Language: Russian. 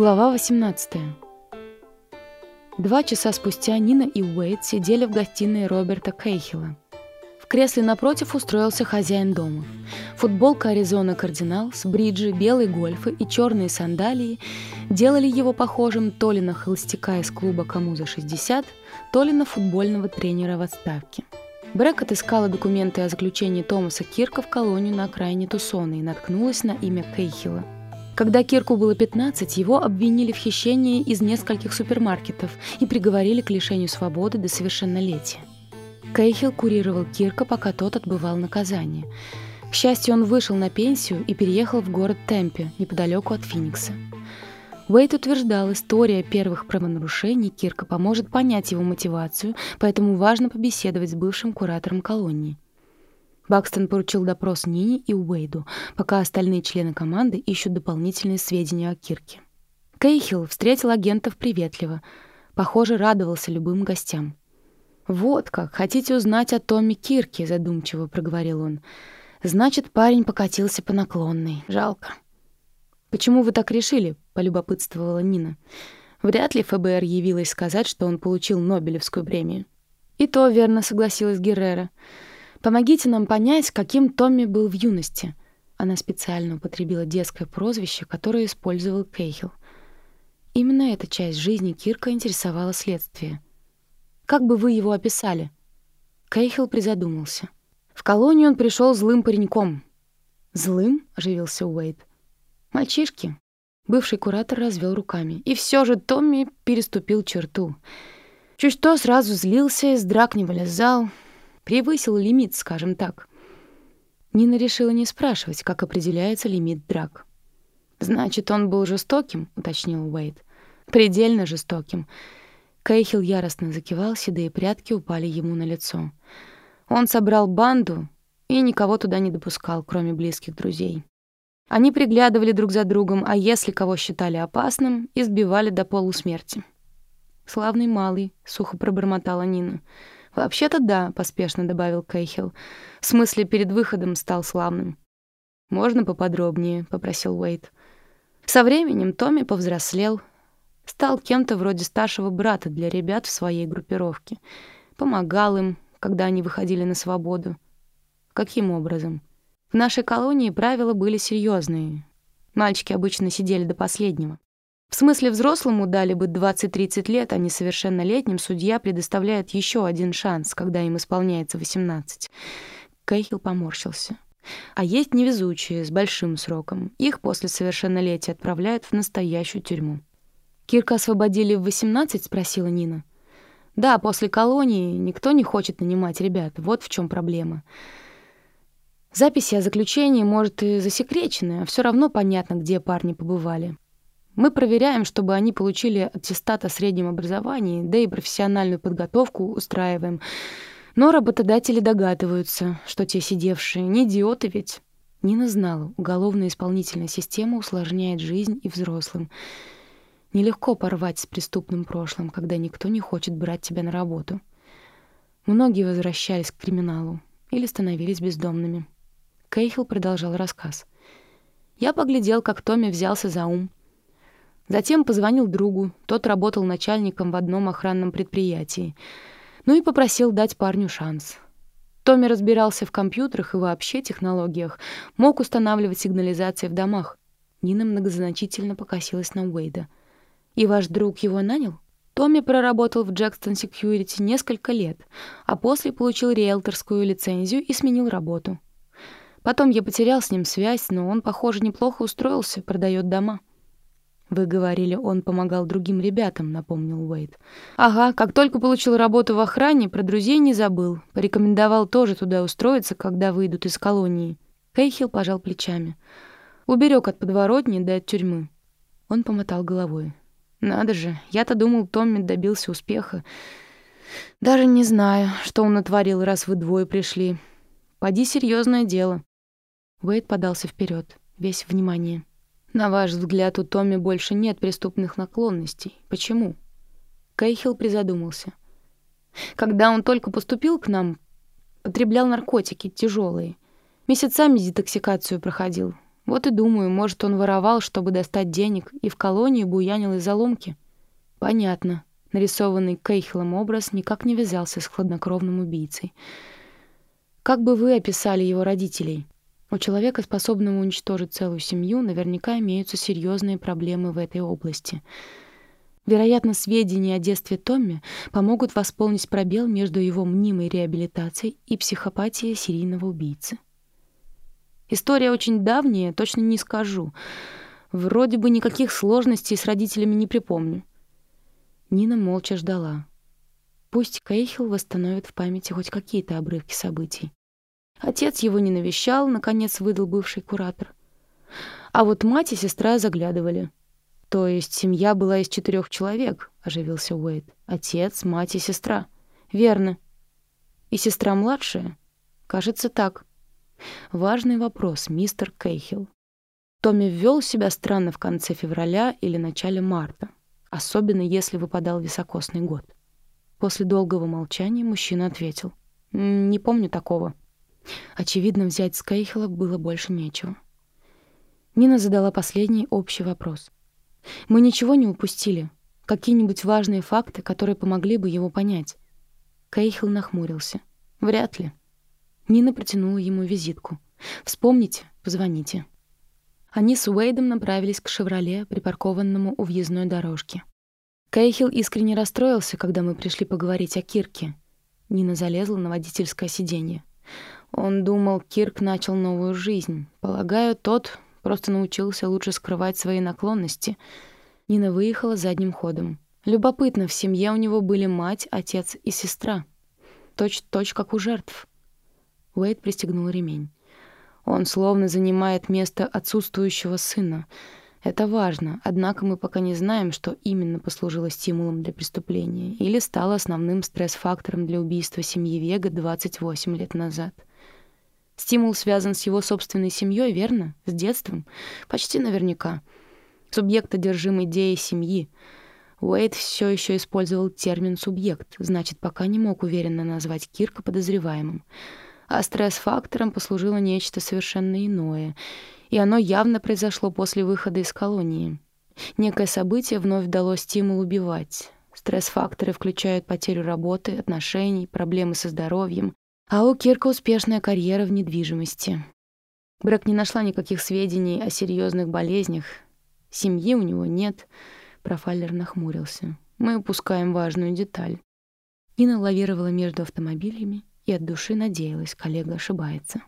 Глава 18. Два часа спустя Нина и Уэйд сидели в гостиной Роберта Кейхила. В кресле напротив устроился хозяин дома. Футболка Аризона Кардинал с бриджи, белые гольфы и черные сандалии делали его похожим то ли на холостяка из клуба «Кому за 60», то ли на футбольного тренера в отставке. Брэк отыскала документы о заключении Томаса Кирка в колонию на окраине Тусона и наткнулась на имя Кейхила – когда Кирку было 15, его обвинили в хищении из нескольких супермаркетов и приговорили к лишению свободы до совершеннолетия. Кейхил курировал Кирка, пока тот отбывал наказание. К счастью, он вышел на пенсию и переехал в город Темпе, неподалеку от Финикса. Уэйт утверждал, история первых правонарушений Кирка поможет понять его мотивацию, поэтому важно побеседовать с бывшим куратором колонии. Бакстон поручил допрос Нине и Уэйду, пока остальные члены команды ищут дополнительные сведения о Кирке. Кейхилл встретил агентов приветливо. Похоже, радовался любым гостям. «Вот как, хотите узнать о Томми Кирке?» — задумчиво проговорил он. «Значит, парень покатился по наклонной. Жалко». «Почему вы так решили?» — полюбопытствовала Нина. Вряд ли ФБР явилась сказать, что он получил Нобелевскую премию. «И то верно», — согласилась Геррера. Помогите нам понять, каким Томми был в юности. Она специально употребила детское прозвище, которое использовал Кейхил. Именно эта часть жизни Кирка интересовала следствие. Как бы вы его описали? Кейхил призадумался. В колонию он пришел злым пареньком. Злым? оживился Уэйд. Мальчишки. Бывший куратор развел руками. И все же Томми переступил черту. Чуть что сразу злился, из драк не вылезал, Превысил лимит, скажем так. Нина решила не спрашивать, как определяется лимит драк. «Значит, он был жестоким?» — уточнил Уэйд. «Предельно жестоким». Кейхил яростно закивал, седые прядки упали ему на лицо. Он собрал банду и никого туда не допускал, кроме близких друзей. Они приглядывали друг за другом, а если кого считали опасным, избивали до полусмерти. «Славный малый», — сухо пробормотала Нина. «Вообще-то да», — поспешно добавил Кейхилл. «В смысле, перед выходом стал славным». «Можно поподробнее?» — попросил Уэйт. Со временем Томми повзрослел, стал кем-то вроде старшего брата для ребят в своей группировке. Помогал им, когда они выходили на свободу. Каким образом? В нашей колонии правила были серьезные. Мальчики обычно сидели до последнего. В смысле, взрослому дали бы 20-30 лет, а несовершеннолетним судья предоставляет еще один шанс, когда им исполняется 18. Кейхил поморщился. А есть невезучие с большим сроком. Их после совершеннолетия отправляют в настоящую тюрьму. «Кирка освободили в 18?» — спросила Нина. «Да, после колонии никто не хочет нанимать ребят. Вот в чем проблема». Записи о заключении, может, и засекречены, а все равно понятно, где парни побывали. Мы проверяем, чтобы они получили аттестат о среднем образовании, да и профессиональную подготовку устраиваем. Но работодатели догадываются, что те сидевшие не идиоты ведь. Нина знала, уголовная исполнительная система усложняет жизнь и взрослым. Нелегко порвать с преступным прошлым, когда никто не хочет брать тебя на работу. Многие возвращались к криминалу или становились бездомными. Кейхил продолжал рассказ. Я поглядел, как Томми взялся за ум — Затем позвонил другу, тот работал начальником в одном охранном предприятии. Ну и попросил дать парню шанс. Томми разбирался в компьютерах и вообще технологиях, мог устанавливать сигнализации в домах. Нина многозначительно покосилась на Уэйда. «И ваш друг его нанял?» Томми проработал в Джекстон Security несколько лет, а после получил риэлторскую лицензию и сменил работу. Потом я потерял с ним связь, но он, похоже, неплохо устроился, продает дома. «Вы говорили, он помогал другим ребятам», — напомнил Уэйд. «Ага, как только получил работу в охране, про друзей не забыл. Порекомендовал тоже туда устроиться, когда выйдут из колонии». Кейхил пожал плечами. Уберег от подворотни да от тюрьмы. Он помотал головой. «Надо же, я-то думал, Томми добился успеха. Даже не знаю, что он натворил, раз вы двое пришли. Поди серьезное дело». Уэйд подался вперед, весь внимание. На ваш взгляд, у Томми больше нет преступных наклонностей. Почему? Кейхилл призадумался. Когда он только поступил к нам, потреблял наркотики тяжелые. Месяцами детоксикацию проходил. Вот и думаю, может, он воровал, чтобы достать денег, и в колонии буянил из-за ломки. Понятно. Нарисованный Кейхелом образ никак не вязался с хладнокровным убийцей. Как бы вы описали его родителей? У человека, способного уничтожить целую семью, наверняка имеются серьезные проблемы в этой области. Вероятно, сведения о детстве Томми помогут восполнить пробел между его мнимой реабилитацией и психопатией серийного убийцы. История очень давняя, точно не скажу. Вроде бы никаких сложностей с родителями не припомню. Нина молча ждала. Пусть Кейхил восстановит в памяти хоть какие-то обрывки событий. Отец его не навещал, наконец выдал бывший куратор. А вот мать и сестра заглядывали. То есть семья была из четырех человек, оживился Уэйд. Отец, мать и сестра. Верно. И сестра младшая? Кажется, так. Важный вопрос, мистер Кейхилл. Томми ввел себя странно в конце февраля или начале марта, особенно если выпадал високосный год. После долгого молчания мужчина ответил. «Не помню такого». Очевидно, взять с Кейхела было больше нечего. Нина задала последний общий вопрос. «Мы ничего не упустили? Какие-нибудь важные факты, которые помогли бы его понять?» Кейхел нахмурился. «Вряд ли. Нина протянула ему визитку. «Вспомните, позвоните». Они с Уэйдом направились к «Шевроле», припаркованному у въездной дорожки. Кейхил искренне расстроился, когда мы пришли поговорить о Кирке. Нина залезла на водительское сиденье. Он думал, Кирк начал новую жизнь. Полагаю, тот просто научился лучше скрывать свои наклонности. Нина выехала задним ходом. Любопытно, в семье у него были мать, отец и сестра. Точь-точь, как у жертв. Уэйд пристегнул ремень. Он словно занимает место отсутствующего сына. Это важно, однако мы пока не знаем, что именно послужило стимулом для преступления или стало основным стресс-фактором для убийства семьи Вега 28 лет назад. Стимул связан с его собственной семьей, верно? С детством? Почти наверняка. Субъект одержим идеей семьи. Уэйд все еще использовал термин «субъект», значит, пока не мог уверенно назвать Кирка подозреваемым а стресс-фактором послужило нечто совершенно иное, и оно явно произошло после выхода из колонии. Некое событие вновь дало стимул убивать. Стресс-факторы включают потерю работы, отношений, проблемы со здоровьем, а у Кирка успешная карьера в недвижимости. Брэк не нашла никаких сведений о серьезных болезнях. Семьи у него нет. Профайлер нахмурился. Мы упускаем важную деталь. Нина лавировала между автомобилями и от души надеялась, коллега ошибается.